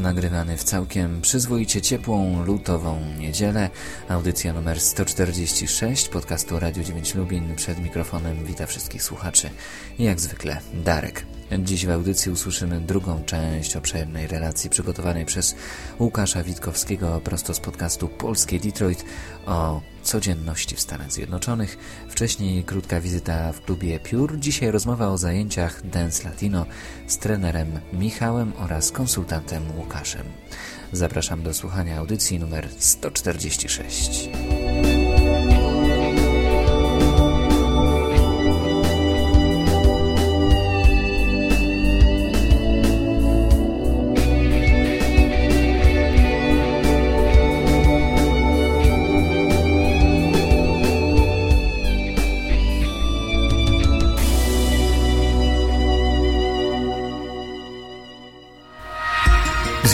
nagrywany w całkiem przyzwoicie ciepłą, lutową niedzielę. Audycja numer 146 podcastu Radio 9 Lubin. Przed mikrofonem wita wszystkich słuchaczy. Jak zwykle Darek. Dziś w audycji usłyszymy drugą część obszernej relacji przygotowanej przez Łukasza Witkowskiego prosto z podcastu Polskie Detroit o codzienności w Stanach Zjednoczonych. Wcześniej krótka wizyta w klubie Piór. Dzisiaj rozmowa o zajęciach Dance Latino z trenerem Michałem oraz konsultantem Łukaszem. Zapraszam do słuchania audycji numer 146.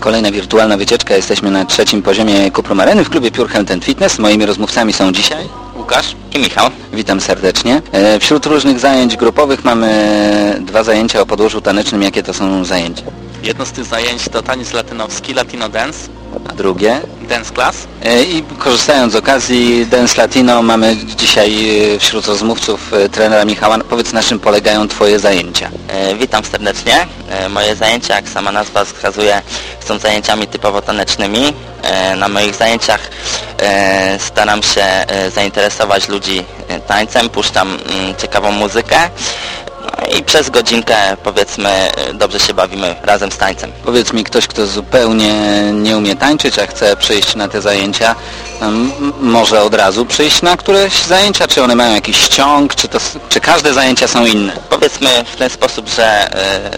Kolejna wirtualna wycieczka. Jesteśmy na trzecim poziomie Kuprum Areny w klubie Pure Health Fitness. Moimi rozmówcami są dzisiaj Łukasz i Michał. Witam serdecznie. E, Wśród różnych zajęć grupowych mamy dwa zajęcia o podłożu tanecznym. Jakie to są zajęcia? Jedno z tych zajęć to taniec latynowski, Latino Dance, A drugie? Dance Class. E, I korzystając z okazji Dance Latino mamy dzisiaj e, wśród rozmówców e, trenera Michała. Powiedz na czym polegają Twoje zajęcia. Witam serdecznie. Moje zajęcia, jak sama nazwa wskazuje, są zajęciami typowo tanecznymi. Na moich zajęciach staram się zainteresować ludzi tańcem, puszczam mm, ciekawą muzykę i przez godzinkę powiedzmy dobrze się bawimy razem z tańcem. Powiedz mi ktoś, kto zupełnie nie umie tańczyć, a chce przyjść na te zajęcia, może od razu przyjść na któreś zajęcia? Czy one mają jakiś ściąg? Czy, to, czy każde zajęcia są inne? Powiedzmy w ten sposób, że e,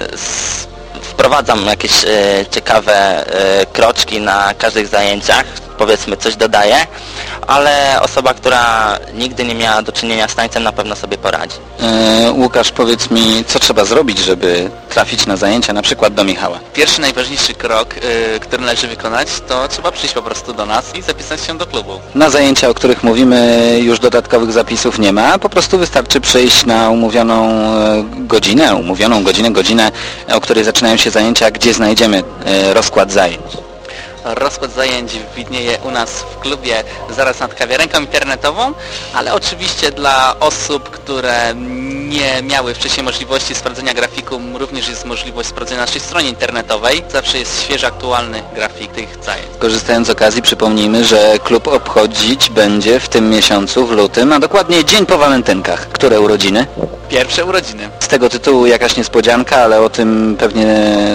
wprowadzam jakieś e, ciekawe e, kroczki na każdych zajęciach, powiedzmy coś dodaję, ale osoba, która nigdy nie miała do czynienia z tańcem na pewno sobie poradzi. E, Łukasz, powiedz mi, co trzeba zrobić, żeby trafić na zajęcia, na przykład do Michała? Pierwszy najważniejszy krok, y, który należy wykonać, to trzeba przyjść po prostu do nas i zapisać się do klubu. Na zajęcia, o których mówimy, już dodatkowych zapisów nie ma, po prostu wystarczy przyjść na umówioną e, godzinę, umówioną godzinę, godzinę, o której zaczynają się zajęcia, gdzie znajdziemy rozkład zajęć. Rozkład zajęć widnieje u nas w klubie. Zaraz nad kawiarenką internetową, ale oczywiście dla osób, które nie miały wcześniej możliwości sprawdzenia grafiku, również jest możliwość sprawdzenia naszej stronie internetowej. Zawsze jest świeży, aktualny grafik tych zajęć. Korzystając z okazji przypomnijmy, że klub obchodzić będzie w tym miesiącu, w lutym, a dokładnie dzień po walentynkach. Które urodziny? Pierwsze urodziny. Z tego tytułu jakaś niespodzianka, ale o tym pewnie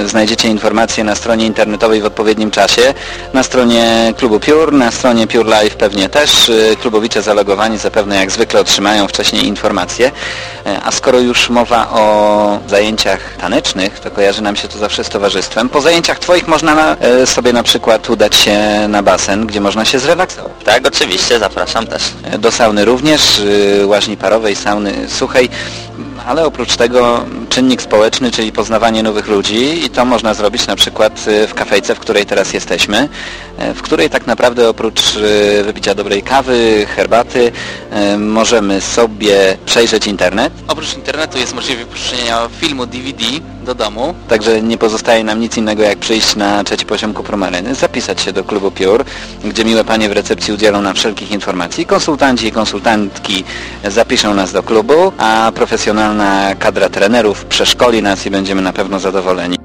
znajdziecie informacje na stronie internetowej w odpowiednim czasie. Na stronie klubu Pure, na stronie Pure Life pewnie też. Klubowicze zalogowani zapewne jak zwykle otrzymają wcześniej informacje. E, A skoro już mowa o zajęciach tanecznych, to kojarzy nam się to zawsze z towarzystwem. Po zajęciach Twoich można na, e, sobie na przykład udać się na basen, gdzie można się zrelaksować. Tak, oczywiście, zapraszam też. Do sauny również, y, łaźni parowej, sauny suchej, ale oprócz tego czynnik społeczny, czyli poznawanie nowych ludzi i to można zrobić na przykład y, w kafejce, w której teraz jesteśmy, y, w której tak naprawdę oprócz y, wypicia dobrej kawy, herbaty, możemy sobie przejrzeć internet, Oprócz internetu jest możliwość wypuszczenia filmu DVD do domu. Także nie pozostaje nam nic innego jak przyjść na trzeci poziom Kuprum Areny, zapisać się do klubu Pure, gdzie miłe panie w recepcji udzielą nam wszelkich informacji. Konsultanci i konsultantki zapiszą nas do klubu, a profesjonalna kadra trenerów przeszkoli nas i będziemy na pewno zadowoleni.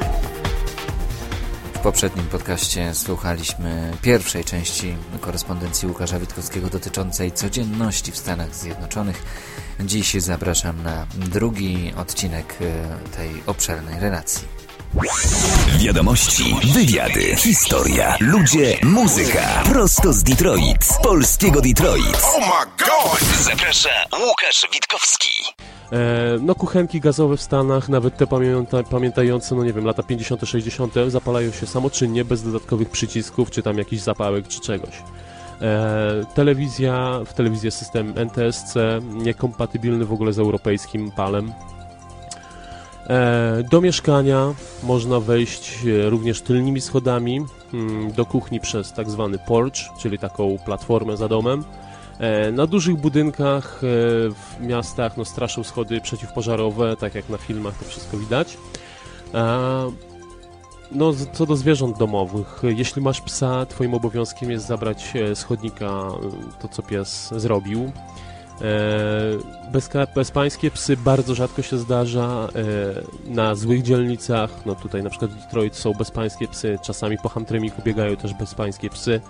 W poprzednim podcaście słuchaliśmy pierwszej części korespondencji Łukasza Witkowskiego dotyczącej codzienności w Stanach Zjednoczonych. Dziś zapraszam na drugi odcinek e, tej obszernej relacji. Wiadomości, wywiady, historia, ludzie, muzyka. Prosto z Detroit, z polskiego Detroit. Oh my god! Zaprasza Łukasz Witkowski. E, no kuchenki gazowe w Stanach, nawet te pamięta, pamiętające, no nie wiem, lata 50 60 zapalają się samoczynnie, bez dodatkowych przycisków, czy tam jakichś zapałek, czy czegoś. E, telewizja, w telewizji jest system NTSC, niekompatybilny w ogóle z europejskim palem. E, do mieszkania można wejść e, również tylnymi schodami mm, do kuchni przez tak zwany porch, czyli taką platformę za domem. E, na dużych budynkach w miastach no, straszą schody przeciwpożarowe, tak jak na filmach to wszystko widać. No, co do zwierząt domowych, jeśli masz psa, twoim obowiązkiem jest zabrać z chodnika to, co pies zrobił. Bez, bezpańskie psy bardzo rzadko się zdarza na złych dzielnicach, no tutaj na przykład w Detroit są bezpańskie psy, czasami po Hamtremiku biegają też bezpańskie psy,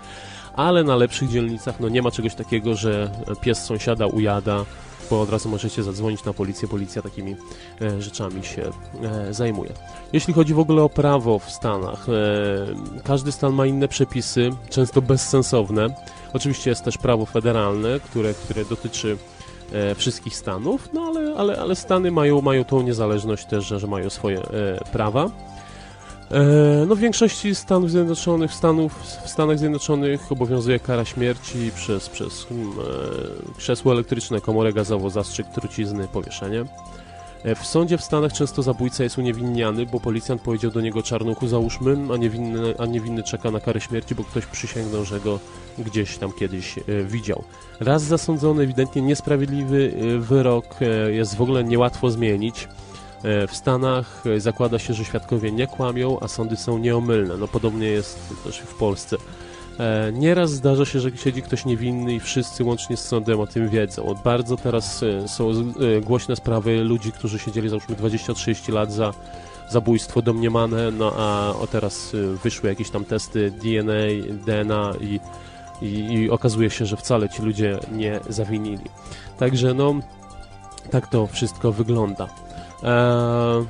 ale na lepszych dzielnicach no nie ma czegoś takiego, że pies sąsiada ujada, bo od razu możecie zadzwonić na policję, policja takimi e, rzeczami się e, zajmuje. Jeśli chodzi w ogóle o prawo w Stanach, e, każdy stan ma inne przepisy, często bezsensowne. Oczywiście jest też prawo federalne, które, które dotyczy e, wszystkich stanów, no ale, ale, ale Stany mają, mają tą niezależność też, że, że mają swoje e, prawa. E, no w większości Stanów Zjednoczonych, Stanów, w Stanach Zjednoczonych obowiązuje kara śmierci przez, przez e, krzesło elektryczne, komorę gazową, zastrzyk trucizny, powieszenie. E, w sądzie w Stanach często zabójca jest uniewinniany, bo policjant powiedział do niego czarnuchu załóżmy, a niewinny, a niewinny czeka na karę śmierci, bo ktoś przysięgnął, że go gdzieś tam kiedyś e, widział. Raz zasądzony, ewidentnie niesprawiedliwy e, wyrok e, jest w ogóle niełatwo zmienić. E, w Stanach e, zakłada się, że świadkowie nie kłamią, a sądy są nieomylne. No podobnie jest też w Polsce. E, nieraz zdarza się, że siedzi ktoś niewinny i wszyscy łącznie z sądem o tym wiedzą. Bardzo teraz są głośne sprawy ludzi, którzy siedzieli załóżmy 20-30 lat za zabójstwo domniemane, no a o teraz wyszły jakieś tam testy DNA, DNA i, i, i okazuje się, że wcale ci ludzie nie zawinili. Także no, tak to wszystko wygląda. Eee,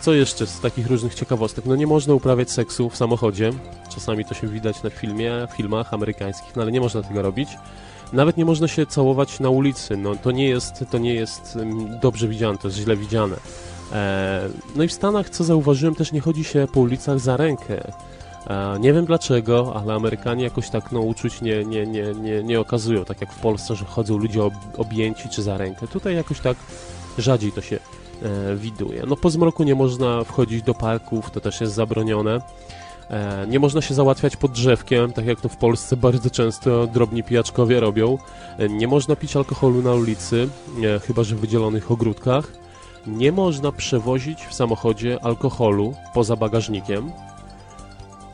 co jeszcze z takich różnych ciekawostek? No nie można uprawiać seksu w samochodzie. Czasami to się widać na filmie, filmach amerykańskich, no ale nie można tego robić. Nawet nie można się całować na ulicy. No to nie jest, to nie jest mm, dobrze widziane, to jest źle widziane. Eee, no i w Stanach, co zauważyłem, też nie chodzi się po ulicach za rękę. Eee, nie wiem dlaczego, ale Amerykanie jakoś tak no, uczuć nie, nie, nie, nie, nie okazują, tak jak w Polsce, że chodzą ludzie ob, objęci czy za rękę. Tutaj jakoś tak rzadziej to się e, widuje. No po zmroku nie można wchodzić do parków, to też jest zabronione. E, nie można się załatwiać pod drzewkiem, tak jak to w Polsce bardzo często drobni pijaczkowie robią. E, nie można pić alkoholu na ulicy, e, chyba że w wydzielonych ogródkach. Nie można przewozić w samochodzie alkoholu poza bagażnikiem.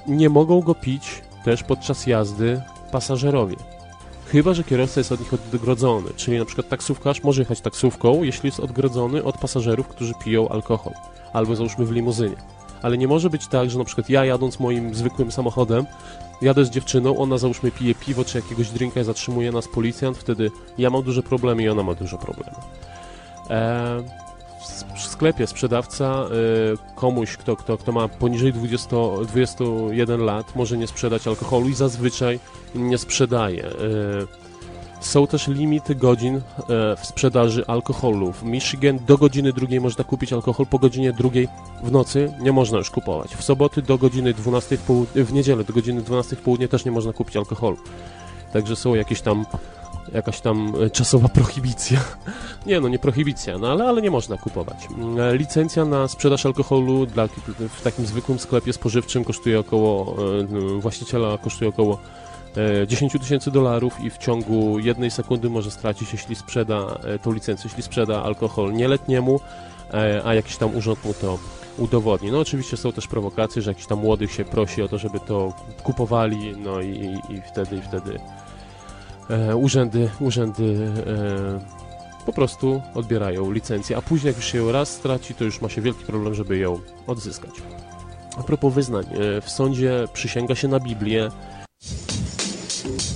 Nie mogą go pić też podczas jazdy pasażerowie. Chyba, że kierowca jest od nich odgrodzony, czyli na przykład taksówkarz może jechać taksówką, jeśli jest odgrodzony od pasażerów, którzy piją alkohol, albo załóżmy w limuzynie. Ale nie może być tak, że na przykład ja jadąc moim zwykłym samochodem, jadę z dziewczyną, ona załóżmy pije piwo czy jakiegoś drinka i zatrzymuje nas policjant, wtedy ja mam duże problemy i ona ma duże problemy. Eee, w sklepie sprzedawca y, komuś, kto, kto, kto ma poniżej 20, 21 lat, może nie sprzedać alkoholu i zazwyczaj nie sprzedaje. Y, są też limity godzin y, w sprzedaży alkoholu. W Michigan do godziny drugiej można kupić alkohol, po godzinie drugiej w nocy nie można już kupować. W soboty do godziny 12 w, południe, w niedzielę do godziny 12 w południe też nie można kupić alkoholu. Także są jakieś tam jakaś tam e, czasowa prohibicja. Nie no, nie prohibicja, no ale, ale nie można kupować. E, licencja na sprzedaż alkoholu dla, w takim zwykłym sklepie spożywczym kosztuje około, e, właściciela kosztuje około e, 10 tysięcy dolarów i w ciągu jednej sekundy może stracić, jeśli sprzeda tą licencję, jeśli sprzeda alkohol nieletniemu, a jakiś tam urząd mu to udowodni. No oczywiście są też prowokacje, że jakiś tam młodych się prosi o to, żeby to kupowali, no i, i wtedy, i wtedy e, urzędy, urzędy e, po prostu odbierają licencję, a później jak już się ją raz straci, to już ma się wielki problem, żeby ją odzyskać. A propos wyznań, e, w sądzie przysięga się na Biblię.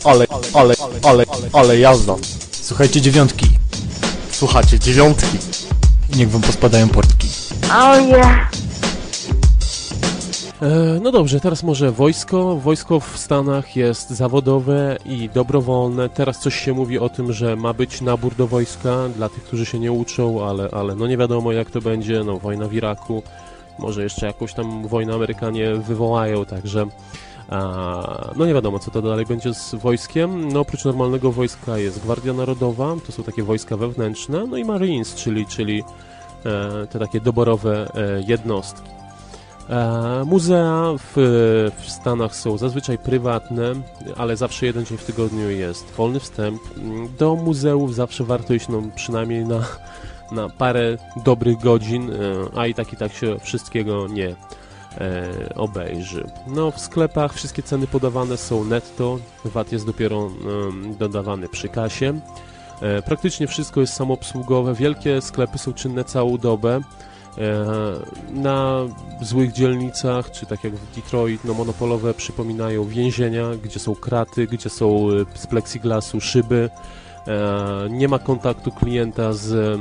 Ale, ale, ale, ale jazda. Słuchajcie dziewiątki. Słuchajcie dziewiątki. I niech wam pospadają portki. Oh yeah. E, no dobrze, teraz może wojsko. Wojsko w Stanach jest zawodowe i dobrowolne. Teraz coś się mówi o tym, że ma być nabór do wojska dla tych, którzy się nie uczą, ale, ale no nie wiadomo jak to będzie. No wojna w Iraku, może jeszcze jakąś tam wojnę Amerykanie wywołają, także a, no nie wiadomo, co to dalej będzie z wojskiem. No oprócz normalnego wojska jest Gwardia Narodowa, to są takie wojska wewnętrzne, no i Marines, czyli, czyli e, te takie doborowe e, jednostki. E, muzea w, w, Stanach są zazwyczaj prywatne, ale zawsze jeden dzień w tygodniu jest wolny wstęp. Do muzeów zawsze warto iść no, przynajmniej na, na parę dobrych godzin, e, a i tak i tak się wszystkiego nie e, obejrzy. No w sklepach wszystkie ceny podawane są netto, VAT jest dopiero e, dodawany przy kasie. E, praktycznie wszystko jest samoobsługowe, wielkie sklepy są czynne całą dobę. E, na złych dzielnicach, czy tak jak w Detroit, no monopolowe przypominają więzienia, gdzie są kraty, gdzie są z plexiglasu szyby, nie ma kontaktu klienta z,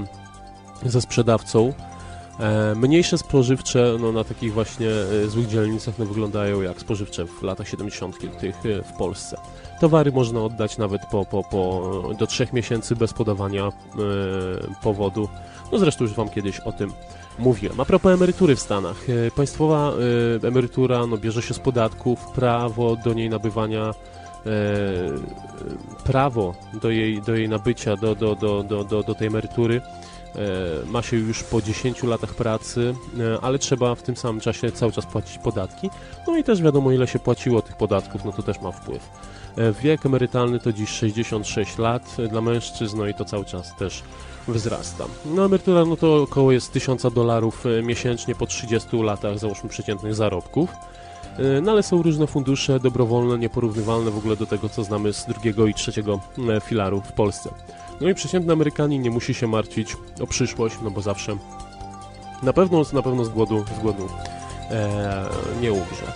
ze sprzedawcą. Mniejsze spożywcze no, na takich właśnie złych dzielnicach no, wyglądają jak spożywcze w latach 70. tych w Polsce. Towary można oddać nawet po, po, po, do 3 miesięcy bez podawania e, powodu. No zresztą już Wam kiedyś o tym mówiłem. A propos emerytury w Stanach. E, państwowa e, emerytura no, bierze się z podatków, prawo do niej nabywania e, prawo do jej, do jej nabycia, do, do, do, do, do, do tej emerytury ma się już po 10 latach pracy, ale trzeba w tym samym czasie cały czas płacić podatki. No i też wiadomo, ile się płaciło tych podatków, no to też ma wpływ. Wiek emerytalny to dziś 66 lat dla mężczyzn, no i to cały czas też wzrasta. No emerytura no to około jest 1000 dolarów e, miesięcznie po 30 latach, załóżmy przeciętnych zarobków. E, no ale są różne fundusze dobrowolne, nieporównywalne w ogóle do tego, co znamy z drugiego i trzeciego e, filaru w Polsce. No i przeciętny Amerykanin nie musi się martwić o przyszłość, no bo zawsze na pewno, na pewno z głodu, z głodu e, nie umrze.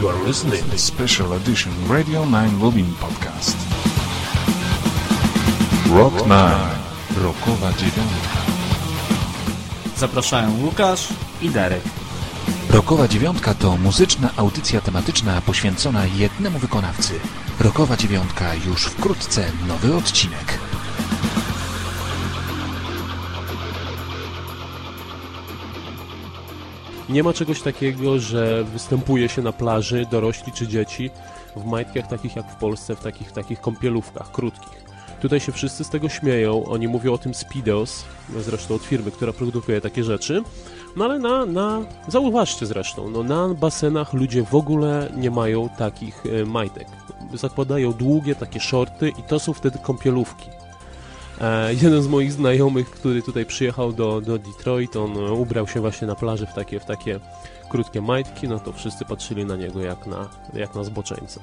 You are listening to special edition Radio 9 Lubin podcast. Rock 9. Rockowa dziewiątka. Zapraszają Łukasz i Darek. Rokowa Dziewiątka to muzyczna audycja tematyczna poświęcona jednemu wykonawcy. Rokowa Dziewiątka już wkrótce nowy odcinek. Nie ma czegoś takiego, że występuje się na plaży dorośli czy dzieci w majtkach takich jak w Polsce, w takich, takich kąpielówkach krótkich. Tutaj się wszyscy z tego śmieją, oni mówią o tym Speedos, zresztą od firmy, która produkuje takie rzeczy, no ale na, na zauważcie zresztą, no na basenach ludzie w ogóle nie mają takich e, majtek. Zakładają długie takie shorty i to są wtedy kąpielówki. E, jeden z moich znajomych, który tutaj przyjechał do, do Detroit, on e, ubrał się właśnie na plaży w takie, w takie krótkie majtki, no to wszyscy patrzyli na niego jak na, jak na zboczeńca.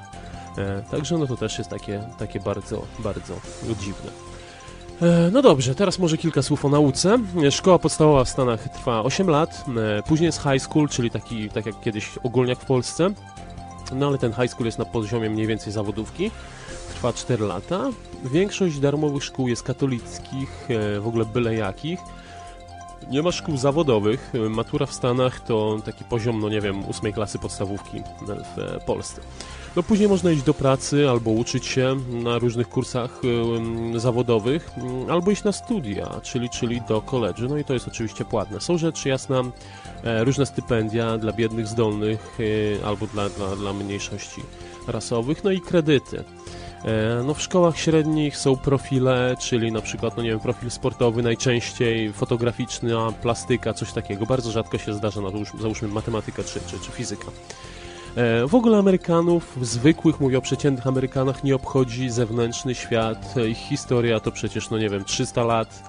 E, także no to też jest takie, takie bardzo, bardzo dziwne. E, no dobrze, teraz może kilka słów o nauce. Szkoła podstawowa w Stanach trwa 8 lat, e, później jest high school, czyli taki, tak jak kiedyś ogólniak w Polsce. No ale ten high school jest na poziomie mniej więcej zawodówki trwa 4 lata. Większość darmowych szkół jest katolickich, w ogóle byle jakich. Nie ma szkół zawodowych. Matura w Stanach to taki poziom, no nie wiem, ósmej klasy podstawówki w e, Polsce. No później można iść do pracy albo uczyć się na różnych kursach zawodowych, albo iść na studia, czyli, czyli do koledży. No i to jest oczywiście płatne. Są rzeczy jasne, y, różne stypendia dla biednych, zdolnych albo dla, dla, dla mniejszości rasowych, no i kredyty. E, no w szkołach średnich są profile, czyli na przykład, no nie wiem, profil sportowy najczęściej, fotograficzna, plastyka, coś takiego. Bardzo rzadko się zdarza, no załóżmy matematyka czy, czy, czy fizyka. E, w ogóle Amerykanów, zwykłych, mówię o przeciętnych Amerykanach, nie obchodzi zewnętrzny świat. Ich historia to przecież, no nie wiem, 300 lat.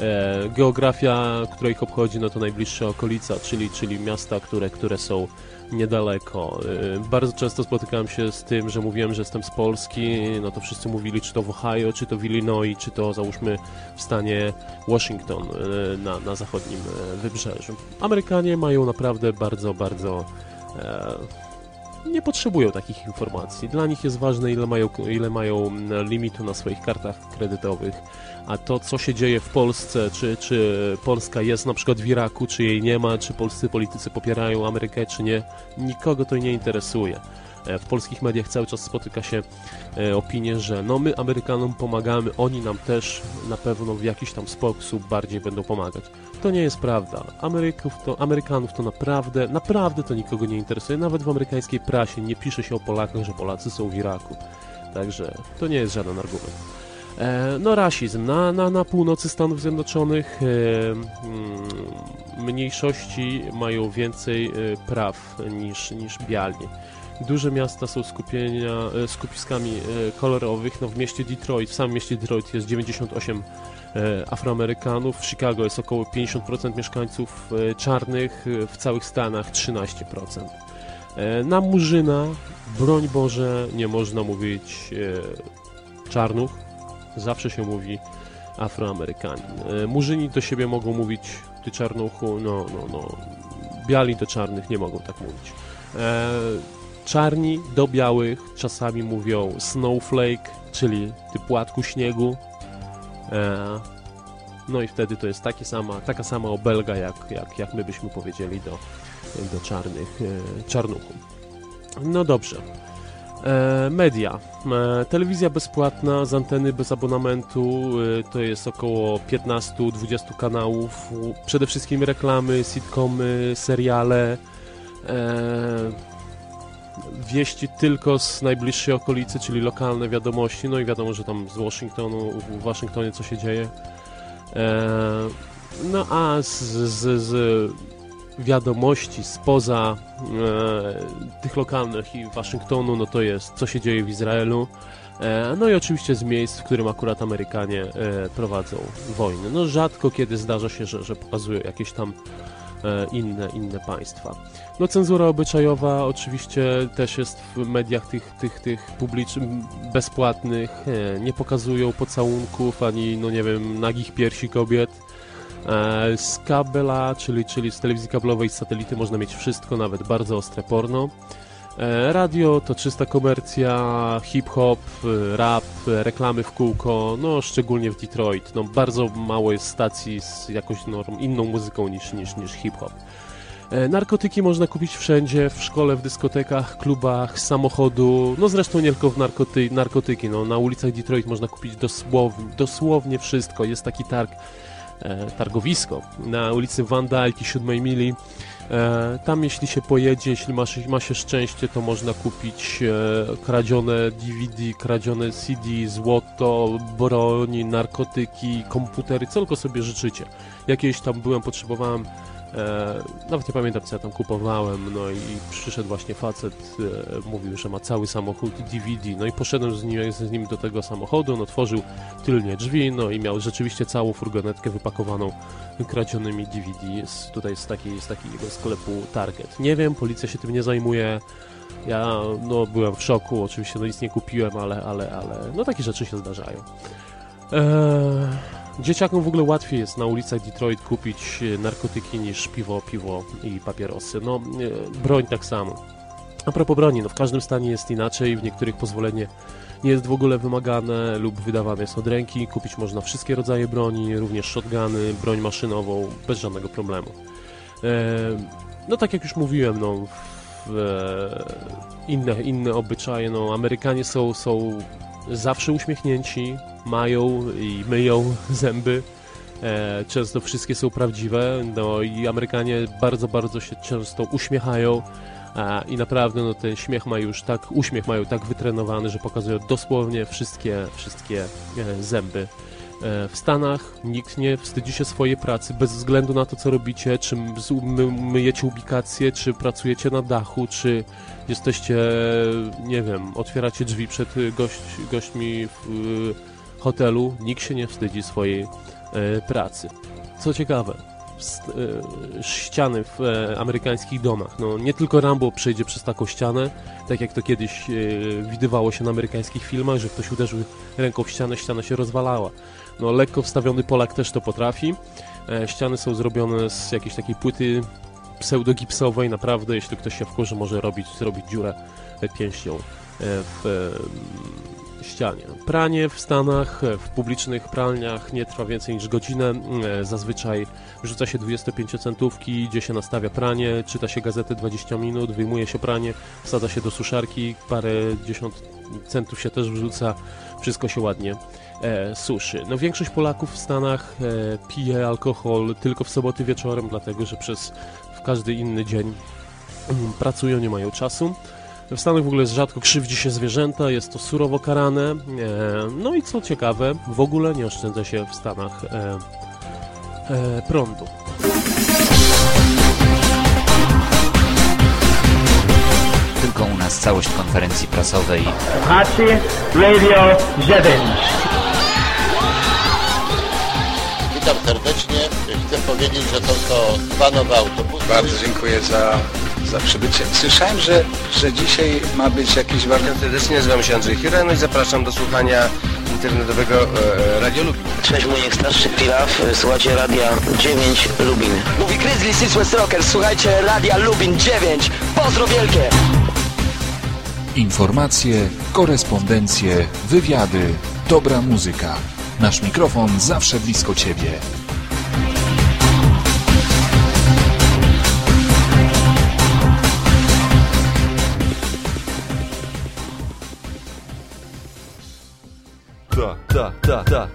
E, geografia, która ich obchodzi, no to najbliższa okolica, czyli, czyli miasta, które, które są niedaleko. E, bardzo często spotykałem się z tym, że mówiłem, że jestem z Polski, no to wszyscy mówili, czy to w Ohio, czy to w Illinois, czy to załóżmy w stanie Washington na, na zachodnim wybrzeżu. Amerykanie mają naprawdę bardzo, bardzo nie potrzebują takich informacji. Dla nich jest ważne, ile mają, ile mają mm, limitu na swoich kartach kredytowych, a to, co się dzieje w Polsce, czy, czy Polska jest na przykład w Iraku, czy jej nie ma, czy polscy politycy popierają Amerykę, czy nie, nikogo to nie interesuje. E, w polskich mediach cały czas spotyka się e, opinie, że no my Amerykanom pomagamy, oni nam też na pewno w jakiś tam sposób bardziej będą pomagać. To nie jest prawda. Ameryków to, Amerykanów to naprawdę, naprawdę to nikogo nie interesuje. Nawet w amerykańskiej prasie nie pisze się o Polakach, że Polacy są w Iraku. Także to nie jest żaden argument. E, no rasizm. Na, na, na północy Stanów Zjednoczonych e, mniejszości mają więcej e, praw niż, niż biali. Duże miasta są skupienia, skupiskami kolorowych. No w mieście Detroit, w samym mieście Detroit jest 98 e, Afroamerykanów, w Chicago jest około 50% mieszkańców czarnych, w całych Stanach 13%. Na Murzyna, broń Boże, nie można mówić czarnuch, zawsze się mówi Afroamerykanin. Murzyni do siebie mogą mówić ty czarnuchu, no, no, no, biali do czarnych nie mogą tak mówić. Czarni do białych czasami mówią snowflake, czyli ty płatku śniegu. E, no i wtedy to jest takie sama, taka sama obelga, jak, jak, jak my byśmy powiedzieli do, do czarnych, e, czarnuchów. No dobrze. E, media. E, telewizja bezpłatna z anteny bez abonamentu e, to jest około 15-20 kanałów. Przede wszystkim reklamy, sitcomy, seriale. Wieści tylko z najbliższej okolicy, czyli lokalne wiadomości, no i wiadomo, że tam z Waszyngtonu, w Waszyngtonie co się dzieje. No a z, z, z wiadomości spoza e, tych lokalnych i Waszyngtonu, no to jest co się dzieje w Izraelu. E, no i oczywiście z miejsc, w którym akurat Amerykanie e, prowadzą wojny. No rzadko kiedy zdarza się, że, że pokazują jakieś tam E, inne, inne państwa. No cenzura obyczajowa oczywiście też jest w mediach tych, tych, tych publicznych, bezpłatnych, e, nie pokazują pocałunków ani, no nie wiem, nagich piersi kobiet. E, z kabela, czyli, czyli z telewizji kablowej, z satelity można mieć wszystko, nawet bardzo ostre porno. E, radio to czysta komercja, hip-hop, e, rap, reklamy w kółko, no szczególnie w Detroit. No, bardzo mało jest stacji z jakąś norm, inną muzyką niż, niż, niż hip-hop. Narkotyki można kupić wszędzie, w szkole, w dyskotekach, klubach, samochodu, no zresztą nie tylko w narkoty narkotyki, no na ulicach Detroit można kupić dosłownie, dosłownie wszystko. Jest taki targ, targowisko na ulicy Van Dyke i 7 mili, E, tam jeśli się pojedzie, jeśli ma się, ma się szczęście, to można kupić e, kradzione DVD, kradzione CD, złoto, broń, narkotyki, komputery, co tylko sobie życzycie. Jakieś tam byłem, potrzebowałem E, nawet nie pamiętam co ja tam kupowałem, no i przyszedł właśnie facet, e, mówił, że ma cały samochód DVD, no i poszedłem z nim, z nim do tego samochodu, on otworzył tylnie drzwi, no i miał rzeczywiście całą furgonetkę wypakowaną kradzionymi DVD z, tutaj z, takiej, z takiego sklepu Target. Nie wiem, policja się tym nie zajmuje, ja no byłem w szoku, oczywiście no nic nie kupiłem, ale, ale, ale no takie rzeczy się zdarzają. Eee... Dzieciakom w ogóle łatwiej jest na ulicach Detroit kupić e, narkotyki niż piwo, piwo i papierosy. No, e, broń tak samo. A propos broni, no w każdym stanie jest inaczej, w niektórych pozwolenie nie jest w ogóle wymagane lub wydawane jest od ręki. Kupić można wszystkie rodzaje broni, również shotguny, broń maszynową, bez żadnego problemu. E, no tak jak już mówiłem, no inne, inne obyczaje, no Amerykanie są, są zawsze uśmiechnięci, mają i myją zęby. E, często wszystkie są prawdziwe, no i Amerykanie bardzo, bardzo się często uśmiechają. i naprawdę no, ten śmiech ma już tak, uśmiech mają tak wytrenowany, że pokazują dosłownie wszystkie, wszystkie e, zęby. E, w Stanach nikt nie wstydzi się swojej pracy bez względu na to, co robicie, czy my, myjecie ubikację, czy pracujecie na dachu, czy jesteście, nie wiem, otwieracie drzwi przed gość, gośćmi w hotelu. Nikt się nie wstydzi swojej e, pracy. Co ciekawe, E, ściany w e, amerykańskich domach. No, nie tylko Rambo przejdzie przez taką ścianę, tak jak to kiedyś widywało się na amerykańskich filmach, że ktoś uderzył ręką w ścianę, ściana się rozwalała. No, lekko wstawiony Polak też to potrafi. Ściany są zrobione z jakiejś takiej płyty pseudogipsowej, naprawdę, jeśli ktoś się wkurzy, może robić, zrobić dziurę pięścią w ścianie. Pranie w Stanach, w publicznych pralniach nie trwa więcej niż godzinę. E, zazwyczaj rzuca się 25-centówki, gdzie się nastawia pranie, czyta się gazetę 20 minut, wyjmuje się pranie, wsadza się do suszarki, parę dziesiąt centów się też wrzuca, wszystko się ładnie e, suszy. No większość Polaków w Stanach e, pije alkohol tylko w soboty wieczorem, dlatego że przez w każdy inny dzień mm, pracują, nie mają czasu. W Stanach w ogóle rzadko krzywdzi się zwierzęta, jest to surowo karane. E, no i co ciekawe, w ogóle nie oszczędza się w Stanach e, e, prądu. Tylko u nas całość konferencji prasowej. Słuchacie Radio 9. Witam serdecznie. Chcę powiedzieć, że są to dwa nowe autobusy. Bardzo dziękuję za za przybycie. Słyszałem, że, że dzisiaj ma być jakiś warsztat. Serdecznie nazywam się Andrzej Hira, no i zapraszam do słuchania internetowego e, Radio Lubin. Cześć, mój starszy Pilaw, słuchajcie Radia 9 Lubin. Mówi Grizzly Six Rocker, słuchajcie Radia Lubin 9. Pozdro wielkie! Informacje, korespondencje, wywiady, dobra muzyka. Nasz mikrofon zawsze blisko Ciebie. Ta, ta.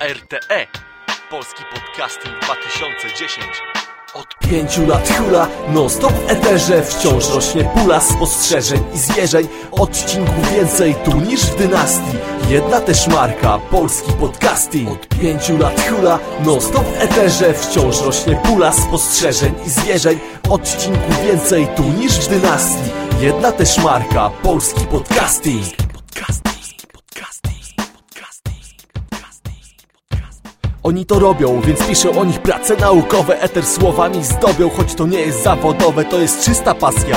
ARTE. Polski Podcasting 2010. Od pięciu lat hula, non stop w eterze. Wciąż rośnie pula spostrzeżeń i zwierzeń. Odcinków więcej tu niż w dynastii. Jedna też marka, polski podcasting. Od pięciu lat hula, non stop w eterze. Wciąż rośnie pula spostrzeżeń i zwierzeń. Odcinków więcej tu niż w dynastii. Jedna też marka, polski podcasting Oni to robią, więc piszę o nich prace naukowe. Eter słowami zdobią, choć to nie jest zawodowe To jest czysta pasja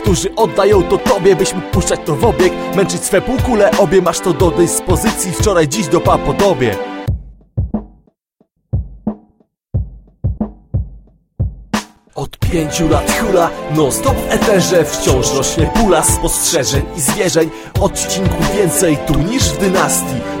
którzy oddają to tobie Byś mógł puszczać to w obieg Męczyć swe półkule obie Masz to do dyspozycji Wczoraj, dziś do podobie Od pięciu lat hula, non stop w eterze Wciąż rośnie pula spostrzeżeń i zwierzeń. Odcinków więcej tu niż w dynastii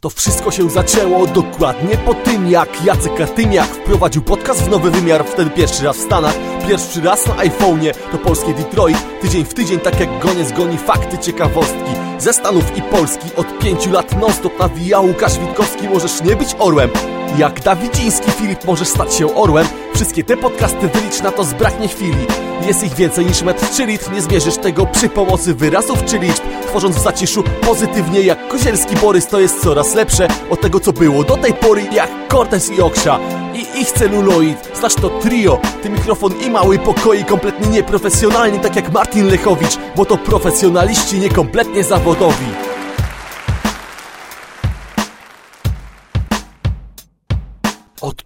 To wszystko się zaczęło dokładnie po tym, jak Jacek Kartymiak wprowadził podcast w nowy wymiar, wtedy pierwszy raz w Stanach, pierwszy raz na iPhone'ie, to polskie Detroit, tydzień w tydzień, tak jak goniec goni fakty, ciekawostki ze Stanów i Polski. Od pięciu lat non-stop nawija Łukasz Witkowski, możesz nie być orłem, jak Dawidziński Filip możesz stać się orłem Wszystkie te podcasty wylicz na to zbraknie chwili. Jest ich więcej niż metr czy litr Nie zmierzysz tego przy pomocy wyrazów czy liczb. Tworząc w zaciszu pozytywnie jak Kozielski Borys To jest coraz lepsze od tego co było do tej pory Jak Cortez i Oksza. I ich celuloid Znasz to trio, ty mikrofon i mały pokoi Kompletnie nieprofesjonalni tak jak Martin Lechowicz Bo to profesjonaliści niekompletnie zawodowi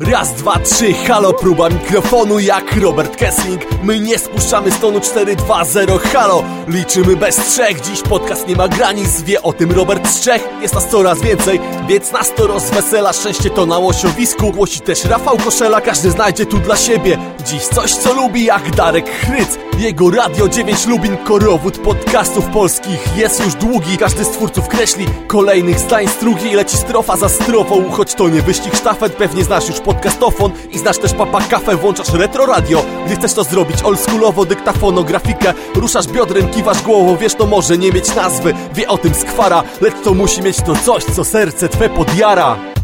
Raz, dwa, trzy, halo, próba mikrofonu jak Robert Kessling. My nie spuszczamy stonu 4, 2, 0, halo. Liczymy bez trzech, dziś podcast nie ma granic. Wie o tym Robert z Czech, jest nas coraz więcej Więc nas to rozwesela, szczęście to na łosiowisku. Głosi też Rafał Koszela, każdy znajdzie tu dla siebie Dziś coś co lubi jak Darek Chryc Jego Radio 9 Lubin, korowód podcastów polskich. Jest już długi, każdy z twórców kreśli. Kolejnych zdań strugi, leci strofa za strofą. Choć to nie wyścig sztafet, pewnie znasz już podcastofon. I znasz też papa kafę, włączasz retro radio. Gdy chcesz to zrobić oldschoolowo, dyktafonografikę. Ruszasz biodrem, kiwasz głową, wiesz to może nie mieć nazwy. Wie o tym skwara, lecz to musi mieć to coś, co serce twe podjara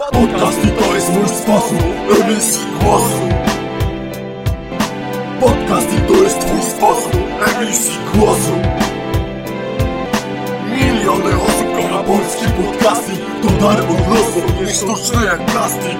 Podcasty to jest mój sposób emisji głosu. Podcasty to jest twój sposób emisji głosu. Miliony osób kocha polski podcasting To dar od losu, nie sztuczne jak plastik